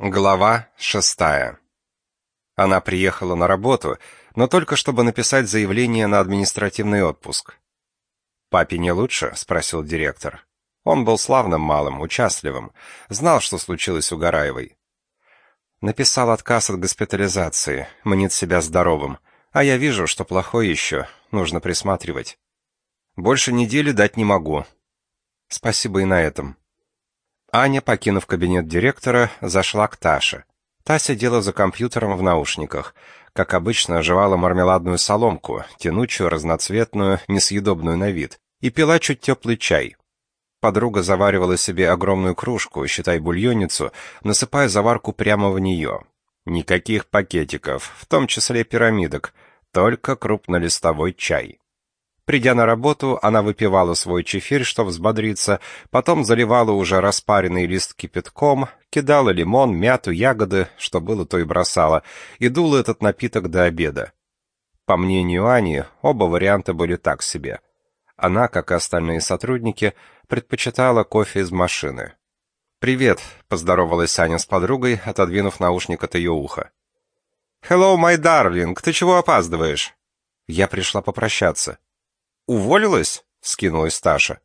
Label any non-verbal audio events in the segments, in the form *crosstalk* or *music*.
Глава шестая. Она приехала на работу, но только чтобы написать заявление на административный отпуск. «Папе не лучше?» — спросил директор. Он был славным малым, участливым, знал, что случилось у Гараевой. Написал отказ от госпитализации, мнит себя здоровым, а я вижу, что плохой еще, нужно присматривать. Больше недели дать не могу. Спасибо и на этом. Аня, покинув кабинет директора, зашла к Таше. Та сидела за компьютером в наушниках. Как обычно, жевала мармеладную соломку, тянучую, разноцветную, несъедобную на вид, и пила чуть теплый чай. Подруга заваривала себе огромную кружку, считай бульонницу, насыпая заварку прямо в нее. Никаких пакетиков, в том числе пирамидок, только крупнолистовой чай. Придя на работу, она выпивала свой чефирь, чтобы взбодриться, потом заливала уже распаренный лист кипятком, кидала лимон, мяту, ягоды, что было, то и бросала, и дула этот напиток до обеда. По мнению Ани, оба варианта были так себе. Она, как и остальные сотрудники, предпочитала кофе из машины. «Привет», — поздоровалась Аня с подругой, отодвинув наушник от ее уха. «Hello, my darling, ты чего опаздываешь?» «Я пришла попрощаться». «Уволилась?» — скинулась Таша.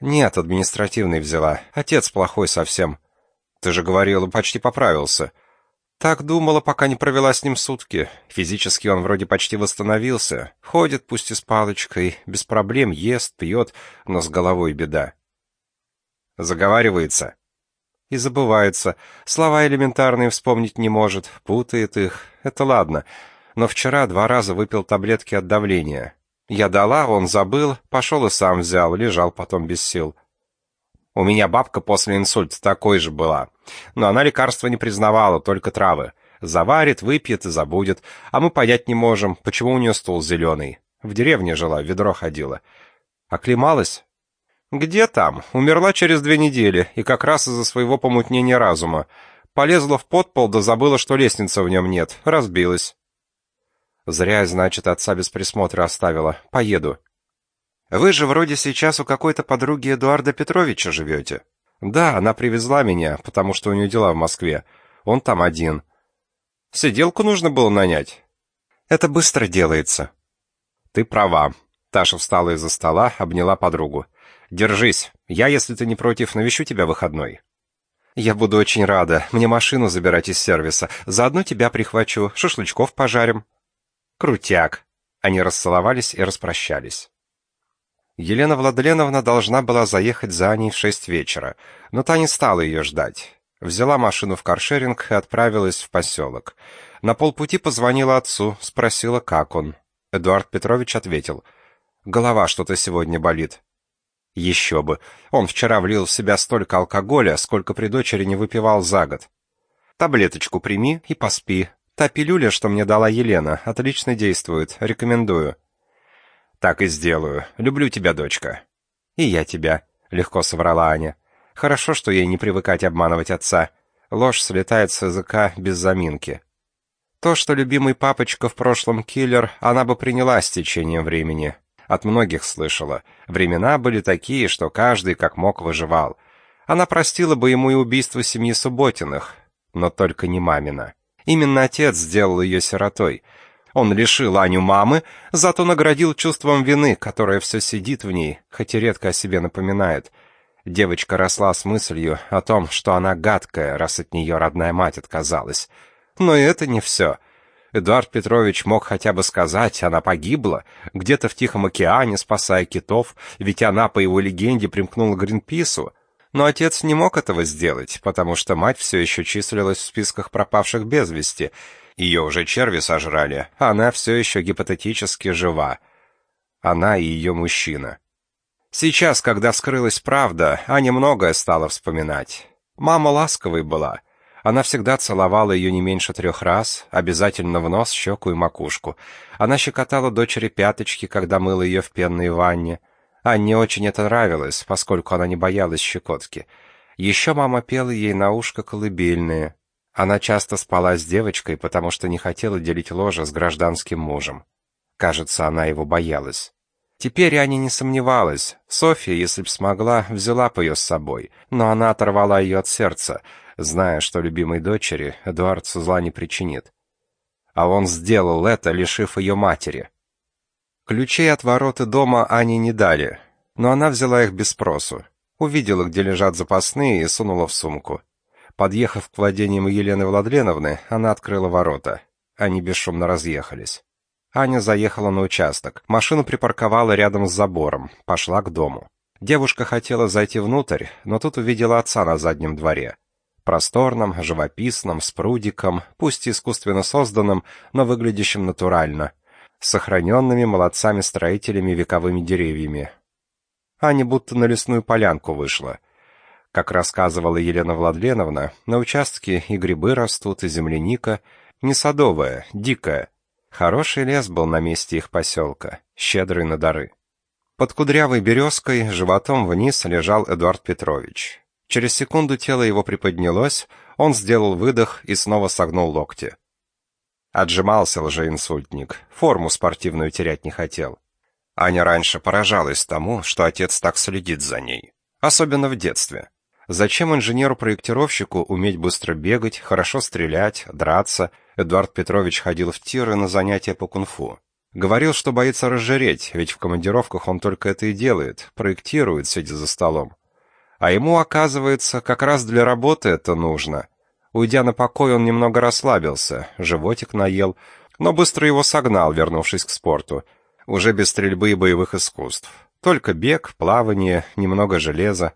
«Нет, административный взяла. Отец плохой совсем. Ты же говорила, почти поправился». Так думала, пока не провела с ним сутки. Физически он вроде почти восстановился. Ходит, пусть и с палочкой, без проблем ест, пьет, но с головой беда. Заговаривается. И забывается. Слова элементарные вспомнить не может, путает их. Это ладно. Но вчера два раза выпил таблетки от давления. Я дала, он забыл, пошел и сам взял, лежал потом без сил. У меня бабка после инсульта такой же была. Но она лекарства не признавала, только травы. Заварит, выпьет и забудет. А мы понять не можем, почему у нее стул зеленый. В деревне жила, ведро ходила. Оклемалась? Где там? Умерла через две недели, и как раз из-за своего помутнения разума. Полезла в подпол, да забыла, что лестницы в нем нет. Разбилась. Зря, значит, отца без присмотра оставила. Поеду. Вы же вроде сейчас у какой-то подруги Эдуарда Петровича живете. Да, она привезла меня, потому что у нее дела в Москве. Он там один. Сиделку нужно было нанять. Это быстро делается. Ты права. Таша встала из-за стола, обняла подругу. Держись. Я, если ты не против, навещу тебя выходной. Я буду очень рада. Мне машину забирать из сервиса. Заодно тебя прихвачу, шашлычков пожарим. Крутяк. Они расцеловались и распрощались. Елена Владленовна должна была заехать за Аней в шесть вечера, но та не стала ее ждать. Взяла машину в каршеринг и отправилась в поселок. На полпути позвонила отцу, спросила, как он. Эдуард Петрович ответил: "Голова что-то сегодня болит". Еще бы. Он вчера влил в себя столько алкоголя, сколько при дочери не выпивал за год. Таблеточку прими и поспи, Та пилюля, что мне дала Елена, отлично действует, рекомендую. Так и сделаю. Люблю тебя, дочка. И я тебя, легко соврала Аня. Хорошо, что ей не привыкать обманывать отца. Ложь слетает с языка без заминки. То, что любимый папочка в прошлом киллер, она бы приняла с течением времени. От многих слышала. Времена были такие, что каждый как мог выживал. Она простила бы ему и убийство семьи Субботиных, но только не мамина. Именно отец сделал ее сиротой. Он лишил Аню мамы, зато наградил чувством вины, которое все сидит в ней, хоть и редко о себе напоминает. Девочка росла с мыслью о том, что она гадкая, раз от нее родная мать отказалась. Но это не все. Эдуард Петрович мог хотя бы сказать, она погибла, где-то в Тихом океане, спасая китов, ведь она, по его легенде, примкнула к Гринпису. Но отец не мог этого сделать, потому что мать все еще числилась в списках пропавших без вести. Ее уже черви сожрали, а она все еще гипотетически жива. Она и ее мужчина. Сейчас, когда вскрылась правда, Аня многое стала вспоминать. Мама ласковой была. Она всегда целовала ее не меньше трех раз, обязательно в нос, щеку и макушку. Она щекотала дочери пяточки, когда мыла ее в пенной ванне. Анне очень это нравилось, поскольку она не боялась щекотки. Еще мама пела ей на ушко колыбельные. Она часто спала с девочкой, потому что не хотела делить ложе с гражданским мужем. Кажется, она его боялась. Теперь Аня не сомневалась. Софья, если б смогла, взяла бы ее с собой, но она оторвала ее от сердца. зная, что любимой дочери Эдуард зла не причинит. А он сделал это, лишив ее матери. Ключей от ворота дома Ане не дали, но она взяла их без спросу. Увидела, где лежат запасные, и сунула в сумку. Подъехав к владениям Елены Владленовны, она открыла ворота. Они бесшумно разъехались. Аня заехала на участок. Машину припарковала рядом с забором, пошла к дому. Девушка хотела зайти внутрь, но тут увидела отца на заднем дворе. Просторном, живописном, с прудиком, пусть искусственно созданным, но выглядящим натурально, сохраненными молодцами-строителями вековыми деревьями. Аня будто на лесную полянку вышла. Как рассказывала Елена Владленовна, на участке и грибы растут, и земляника, не садовая, дикая, Хороший лес был на месте их поселка, щедрый на дары. Под кудрявой березкой, животом вниз, лежал Эдуард Петрович. Через секунду тело его приподнялось, он сделал выдох и снова согнул локти. Отжимался лжеинсультник, форму спортивную терять не хотел. Аня раньше поражалась тому, что отец так следит за ней. Особенно в детстве. Зачем инженеру-проектировщику уметь быстро бегать, хорошо стрелять, драться – Эдуард Петрович ходил в тиры на занятия по кунг-фу. Говорил, что боится разжиреть, ведь в командировках он только это и делает, проектирует, сидя за столом. А ему, оказывается, как раз для работы это нужно. Уйдя на покой, он немного расслабился, животик наел, но быстро его согнал, вернувшись к спорту. Уже без стрельбы и боевых искусств. Только бег, плавание, немного железа.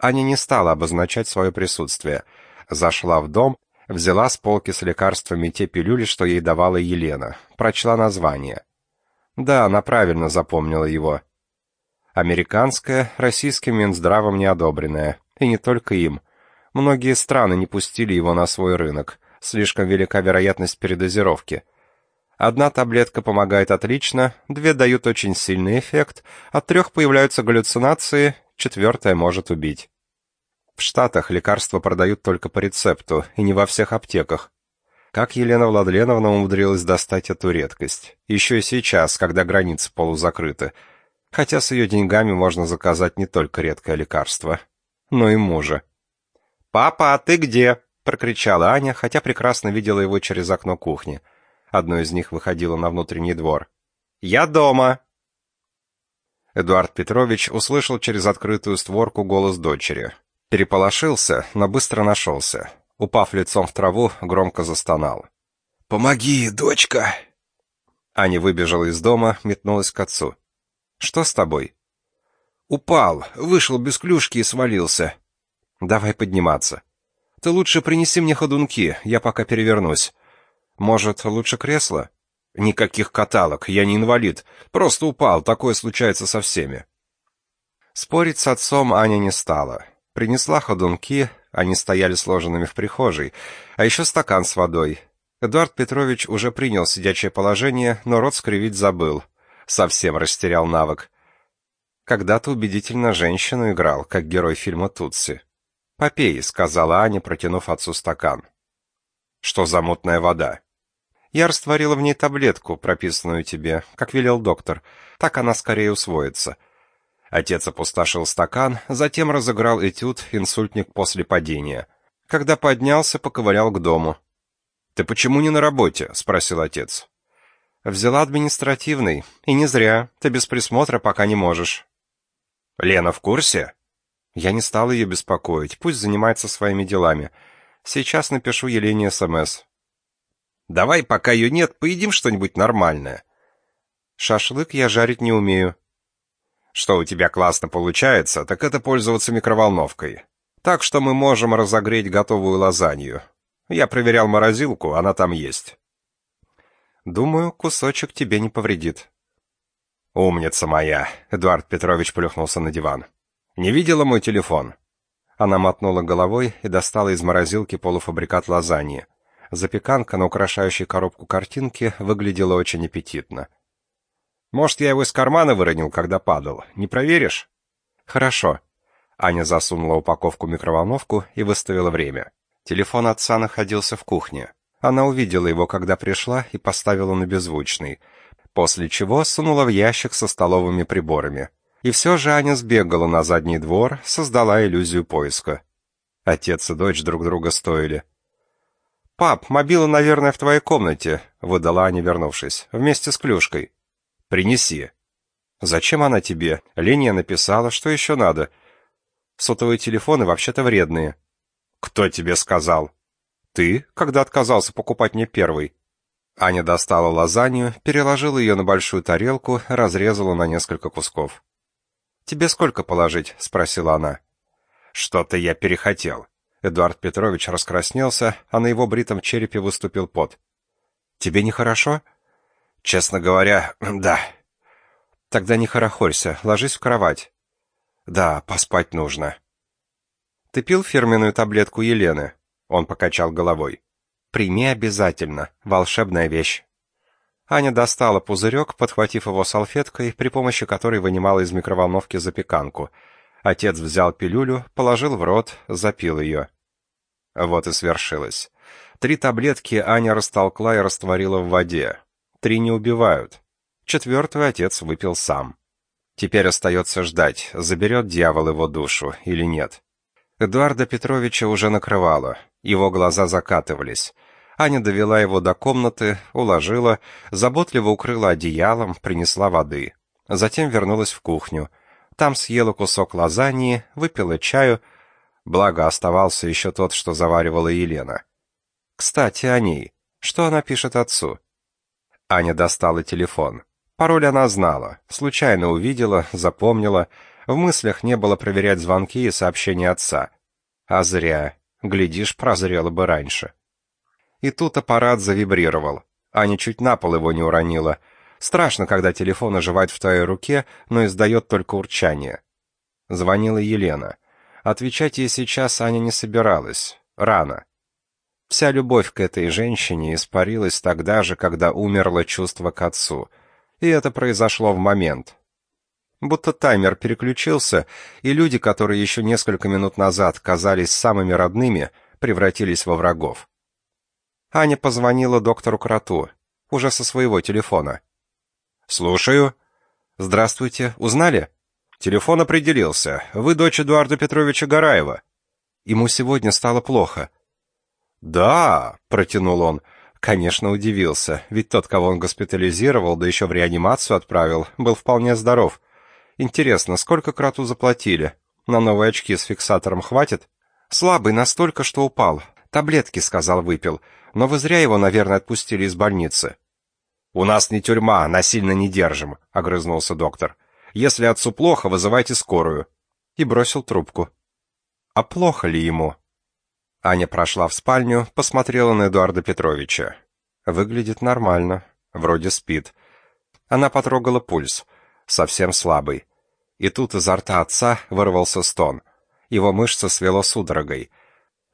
Аня не стала обозначать свое присутствие. Зашла в дом Взяла с полки с лекарствами те пилюли, что ей давала Елена. Прочла название. Да, она правильно запомнила его. Американское, российским Минздравом не одобренное. И не только им. Многие страны не пустили его на свой рынок. Слишком велика вероятность передозировки. Одна таблетка помогает отлично, две дают очень сильный эффект, от трех появляются галлюцинации, четвертая может убить. В Штатах лекарства продают только по рецепту, и не во всех аптеках. Как Елена Владленовна умудрилась достать эту редкость? Еще и сейчас, когда границы полузакрыты. Хотя с ее деньгами можно заказать не только редкое лекарство, но и мужа. «Папа, а ты где?» — прокричала Аня, хотя прекрасно видела его через окно кухни. Одно из них выходило на внутренний двор. «Я дома!» Эдуард Петрович услышал через открытую створку голос дочери. Переполошился, но быстро нашелся. Упав лицом в траву, громко застонал. «Помоги, дочка!» Аня выбежала из дома, метнулась к отцу. «Что с тобой?» «Упал, вышел без клюшки и свалился». «Давай подниматься». «Ты лучше принеси мне ходунки, я пока перевернусь». «Может, лучше кресло?» «Никаких каталог, я не инвалид. Просто упал, такое случается со всеми». Спорить с отцом Аня не стала. Принесла ходунки, они стояли сложенными в прихожей, а еще стакан с водой. Эдуард Петрович уже принял сидячее положение, но рот скривить забыл. Совсем растерял навык. Когда-то убедительно женщину играл, как герой фильма «Тутси». «Попей», — сказала Аня, протянув отцу стакан. «Что за мутная вода?» «Я растворила в ней таблетку, прописанную тебе, как велел доктор. Так она скорее усвоится». Отец опустошил стакан, затем разыграл этюд «Инсультник после падения». Когда поднялся, поковырял к дому. «Ты почему не на работе?» — спросил отец. «Взяла административный. И не зря. Ты без присмотра пока не можешь». «Лена в курсе?» Я не стал ее беспокоить. Пусть занимается своими делами. Сейчас напишу Елене СМС. «Давай, пока ее нет, поедим что-нибудь нормальное». «Шашлык я жарить не умею», что у тебя классно получается, так это пользоваться микроволновкой. Так что мы можем разогреть готовую лазанью. Я проверял морозилку, она там есть. Думаю, кусочек тебе не повредит. Умница моя, Эдуард Петрович плюхнулся на диван. Не видела мой телефон? Она мотнула головой и достала из морозилки полуфабрикат лазаньи. Запеканка на украшающей коробку картинки выглядела очень аппетитно. Может, я его из кармана выронил, когда падал. Не проверишь? Хорошо. Аня засунула упаковку в микроволновку и выставила время. Телефон отца находился в кухне. Она увидела его, когда пришла, и поставила на беззвучный, после чего сунула в ящик со столовыми приборами. И все же Аня сбегала на задний двор, создала иллюзию поиска. Отец и дочь друг друга стоили. «Пап, мобила, наверное, в твоей комнате», — выдала Аня, вернувшись, — «вместе с клюшкой». «Принеси». «Зачем она тебе?» Леня написала, что еще надо. Сотовые телефоны вообще-то вредные. «Кто тебе сказал?» «Ты, когда отказался покупать мне первый». Аня достала лазанью, переложила ее на большую тарелку, разрезала на несколько кусков. «Тебе сколько положить?» — спросила она. «Что-то я перехотел». Эдуард Петрович раскраснелся, а на его бритом черепе выступил пот. «Тебе нехорошо?» «Честно говоря, *clears throat* да». «Тогда не хорохорься, ложись в кровать». «Да, поспать нужно». «Ты пил фирменную таблетку Елены?» Он покачал головой. «Прими обязательно. Волшебная вещь». Аня достала пузырек, подхватив его салфеткой, при помощи которой вынимала из микроволновки запеканку. Отец взял пилюлю, положил в рот, запил ее. Вот и свершилось. Три таблетки Аня растолкла и растворила в воде. Три не убивают. Четвертую отец выпил сам. Теперь остается ждать, заберет дьявол его душу или нет. Эдуарда Петровича уже накрывало. Его глаза закатывались. Аня довела его до комнаты, уложила, заботливо укрыла одеялом, принесла воды. Затем вернулась в кухню. Там съела кусок лазаньи, выпила чаю, Благо, оставался еще тот, что заваривала Елена. Кстати, о ней. Что она пишет отцу? Аня достала телефон. Пароль она знала, случайно увидела, запомнила. В мыслях не было проверять звонки и сообщения отца. А зря. Глядишь, прозрела бы раньше. И тут аппарат завибрировал. Аня чуть на пол его не уронила. Страшно, когда телефон оживает в твоей руке, но издает только урчание. Звонила Елена. Отвечать ей сейчас Аня не собиралась. Рано. Вся любовь к этой женщине испарилась тогда же, когда умерло чувство к отцу. И это произошло в момент. Будто таймер переключился, и люди, которые еще несколько минут назад казались самыми родными, превратились во врагов. Аня позвонила доктору Кроту, уже со своего телефона. «Слушаю». «Здравствуйте. Узнали?» Телефон определился. Вы дочь Эдуарда Петровича Гараева. Ему сегодня стало плохо. Да, протянул он. Конечно, удивился, ведь тот, кого он госпитализировал, да еще в реанимацию отправил, был вполне здоров. Интересно, сколько крату заплатили? На новые очки с фиксатором хватит? Слабый настолько, что упал. Таблетки, сказал, выпил. Но вы зря его, наверное, отпустили из больницы. У нас не тюрьма, насильно не держим, огрызнулся доктор. Если отцу плохо, вызывайте скорую». И бросил трубку. А плохо ли ему? Аня прошла в спальню, посмотрела на Эдуарда Петровича. Выглядит нормально, вроде спит. Она потрогала пульс, совсем слабый. И тут изо рта отца вырвался стон. Его мышцы свело судорогой.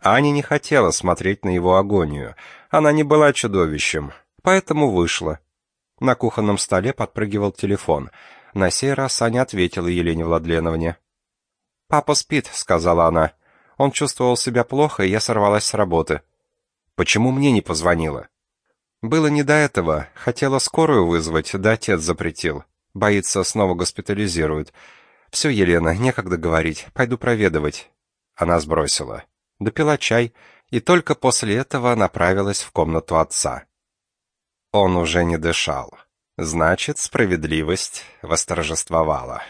Аня не хотела смотреть на его агонию. Она не была чудовищем, поэтому вышла. На кухонном столе подпрыгивал телефон. На сей раз Аня ответила Елене Владленовне. «Папа спит», — сказала она. «Он чувствовал себя плохо, и я сорвалась с работы». «Почему мне не позвонила?» «Было не до этого. Хотела скорую вызвать, да отец запретил. Боится, снова госпитализируют. Все, Елена, некогда говорить. Пойду проведывать». Она сбросила. Допила чай, и только после этого направилась в комнату отца. Он уже не дышал. Значит, справедливость восторжествовала.